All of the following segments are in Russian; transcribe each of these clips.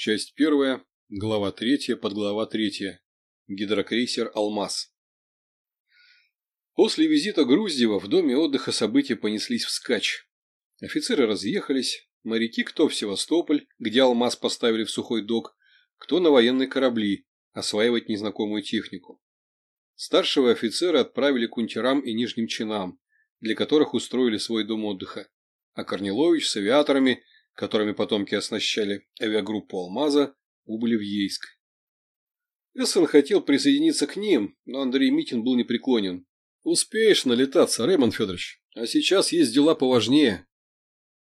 Часть первая, глава третья, подглава третья. Гидрокрейсер «Алмаз». После визита Груздева в доме отдыха события понеслись вскачь. Офицеры разъехались, моряки кто в Севастополь, где «Алмаз» поставили в сухой док, кто на военные корабли, осваивать незнакомую технику. Старшего офицера отправили к унтерам и нижним чинам, для которых устроили свой дом отдыха, а Корнилович с авиаторами – которыми потомки оснащали авиагруппу «Алмаза», убыли в Ейск. Эссен хотел присоединиться к ним, но Андрей Митин был непреклонен. «Успеешь налетаться, Рэймон Федорович, а сейчас есть дела поважнее».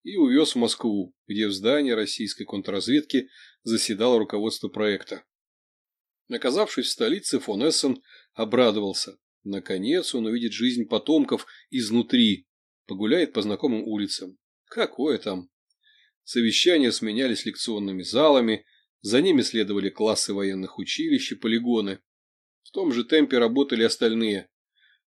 И увез в Москву, где в здании российской контрразведки заседало руководство проекта. Оказавшись в столице, фон Эссен обрадовался. Наконец он увидит жизнь потомков изнутри, погуляет по знакомым улицам. Какое там? Совещания сменялись лекционными залами, за ними следовали классы военных училищ и полигоны. В том же темпе работали остальные.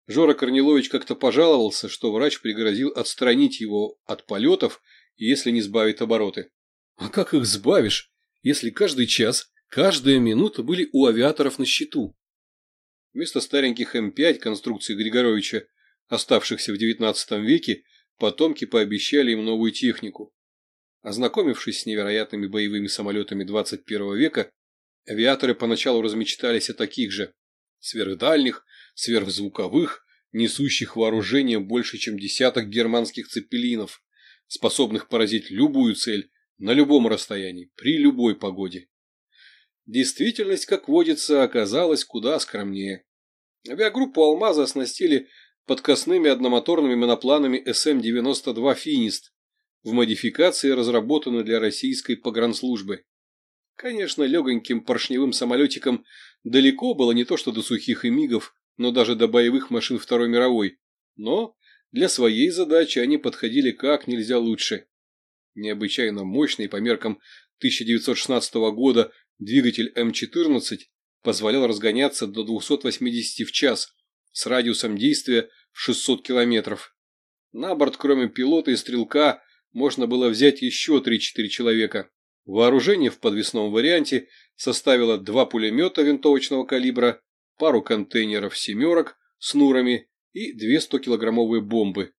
Жора Корнилович как-то пожаловался, что врач пригрозил отстранить его от полетов, если не сбавит обороты. А как их сбавишь, если каждый час, каждая минута были у авиаторов на счету? Вместо стареньких М5 конструкции Григоровича, оставшихся в XIX веке, потомки пообещали им новую технику. Ознакомившись с невероятными боевыми самолетами 21 века, авиаторы поначалу размечтались о таких же сверхдальних, сверхзвуковых, несущих вооружение больше, чем десяток германских цепелинов, способных поразить любую цель на любом расстоянии, при любой погоде. Действительность, как водится, оказалась куда скромнее. Авиагруппу «Алмаза» оснастили подкосными одномоторными монопланами СМ-92 «Финист», в модификации, разработанной для российской погранслужбы. Конечно, легоньким поршневым самолетикам далеко было не то что до сухих и мигов, но даже до боевых машин Второй мировой. Но для своей задачи они подходили как нельзя лучше. Необычайно мощный по меркам 1916 года двигатель М14 позволял разгоняться до 280 в час с радиусом действия в 600 километров. На борт, кроме пилота и стрелка, можно было взять еще 3-4 человека. Вооружение в подвесном варианте составило два пулемета винтовочного калибра, пару контейнеров «семерок» с нурами и две 100-килограммовые бомбы.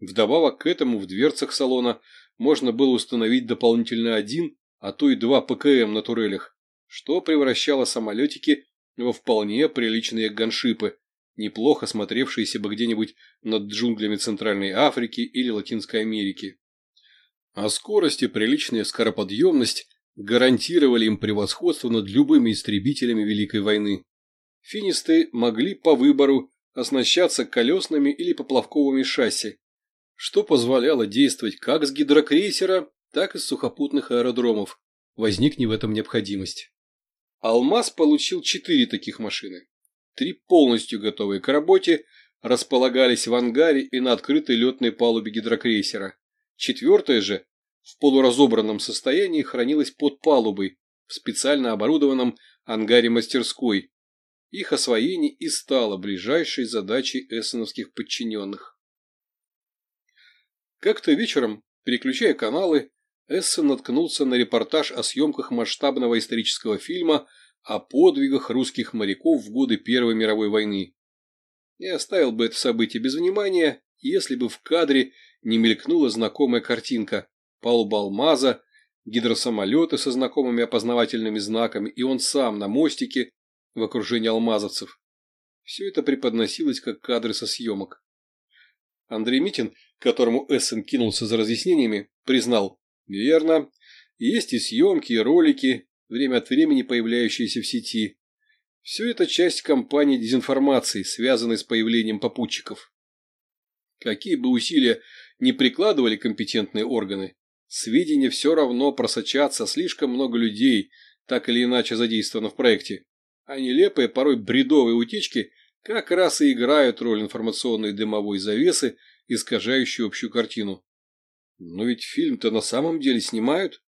Вдобавок к этому в дверцах салона можно было установить дополнительно один, а то и два ПКМ на турелях, что превращало самолетики во вполне приличные ганшипы, неплохо смотревшиеся бы где-нибудь над джунглями Центральной Африки или Латинской Америки а скорость и приличная скороподъемность гарантировали им превосходство над любыми истребителями Великой войны. Финисты могли по выбору оснащаться колесными или поплавковыми шасси, что позволяло действовать как с гидрокрейсера, так и с сухопутных аэродромов, возникне в этом необходимость. «Алмаз» получил четыре таких машины. Три полностью готовые к работе располагались в ангаре и на открытой летной палубе гидрокрейсера. Четвертая же в полуразобранном состоянии хранилась под палубой в специально оборудованном ангаре мастерской. Их освоение и стало ближайшей задачей эссеновских подчиненных. Как-то вечером, переключая каналы, Эссен наткнулся на репортаж о съемках масштабного исторического фильма о подвигах русских моряков в годы Первой мировой войны. Я оставил бы это событие без внимания, если бы в кадре не мелькнула знакомая картинка. Палуба алмаза, гидросамолеты со знакомыми опознавательными знаками, и он сам на мостике в окружении алмазовцев. Все это преподносилось как кадры со съемок. Андрей Митин, которому Эссен кинулся за разъяснениями, признал, верно, есть и съемки, и ролики, время от времени появляющиеся в сети. Все это часть кампании дезинформации, связанной с появлением попутчиков. Какие бы усилия не прикладывали компетентные органы, сведения все равно просочатся, слишком много людей так или иначе задействовано в проекте, а нелепые, порой бредовые утечки как раз и играют роль информационной дымовой завесы, искажающей общую картину. Но ведь фильм-то на самом деле снимают,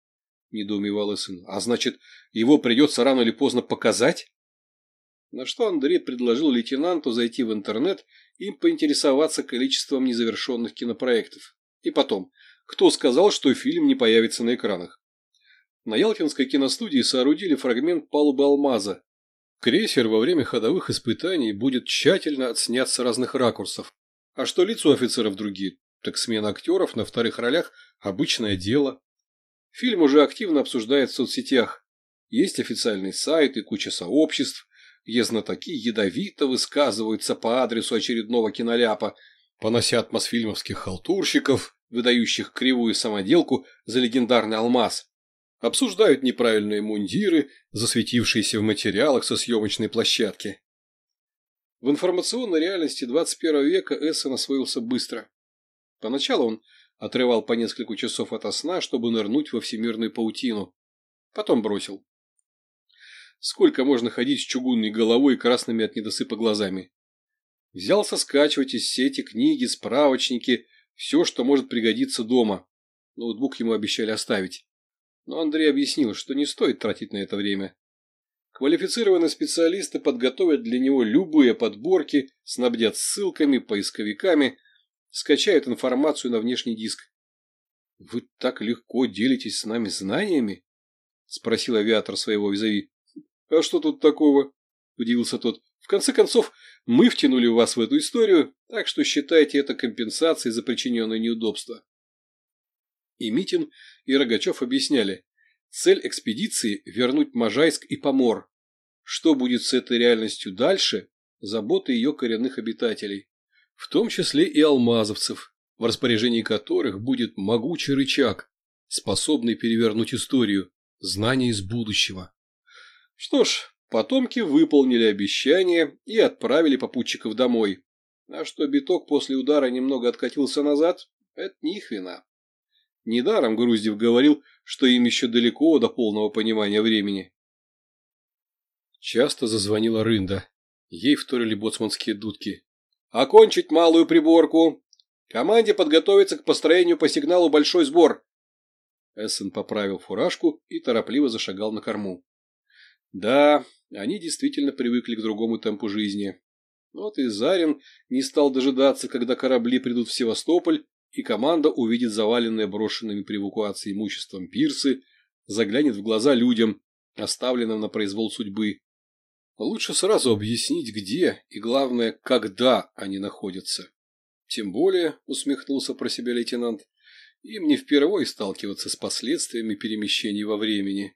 недоумевал сын. А значит, его придется рано или поздно показать? На что Андрей предложил лейтенанту зайти в интернет и поинтересоваться количеством незавершенных кинопроектов. И потом, кто сказал, что фильм не появится на экранах? на Ялтинской киностудии соорудили фрагмент палубы алмаза. Крейсер во время ходовых испытаний будет тщательно отснят с разных ракурсов. А что лицо офицеров другие, так смена актеров на вторых ролях – обычное дело. Фильм уже активно обсуждают в соцсетях. Есть официальный сайт и куча сообществ, где знатоки ядовито высказываются по адресу очередного киноляпа, понося от халтурщиков, выдающих кривую самоделку за легендарный алмаз. Обсуждают неправильные мундиры, засветившиеся в материалах со съемочной площадки. В информационной реальности 21 века Эссен освоился быстро. Поначалу он отрывал по несколько часов от сна, чтобы нырнуть во всемирную паутину. Потом бросил. Сколько можно ходить с чугунной головой и красными от недосыпа глазами? Взялся скачивать из сети книги, справочники, все, что может пригодиться дома. Ноутбук ему обещали оставить. Но Андрей объяснил, что не стоит тратить на это время. Квалифицированные специалисты подготовят для него любые подборки, снабдят ссылками, поисковиками, скачают информацию на внешний диск. «Вы так легко делитесь с нами знаниями?» – спросил авиатор своего визави. «А что тут такого?» – удивился тот. «В конце концов, мы втянули вас в эту историю, так что считайте это компенсацией за причиненное неудобство». И Митин, и Рогачев объясняли. Цель экспедиции – вернуть Можайск и Помор. Что будет с этой реальностью дальше – забота ее коренных обитателей. В том числе и алмазовцев, в распоряжении которых будет могучий рычаг, способный перевернуть историю, знания из будущего. Что ж, потомки выполнили обещание и отправили попутчиков домой. А что биток после удара немного откатился назад, это не их вина. Недаром Груздев говорил, что им еще далеко до полного понимания времени. Часто зазвонила рында. Ей вторили боцманские дудки. «Окончить малую приборку! Команде подготовиться к построению по сигналу большой сбор!» Эссен поправил фуражку и торопливо зашагал на корму. Да, они действительно привыкли к другому темпу жизни. Вот и Зарин не стал дожидаться, когда корабли придут в Севастополь, и команда увидит заваленные брошенными при эвакуации имуществом пирсы, заглянет в глаза людям, оставленным на произвол судьбы. Лучше сразу объяснить, где и, главное, когда они находятся. Тем более, усмехнулся про себя лейтенант, им не впервой сталкиваться с последствиями перемещений во времени.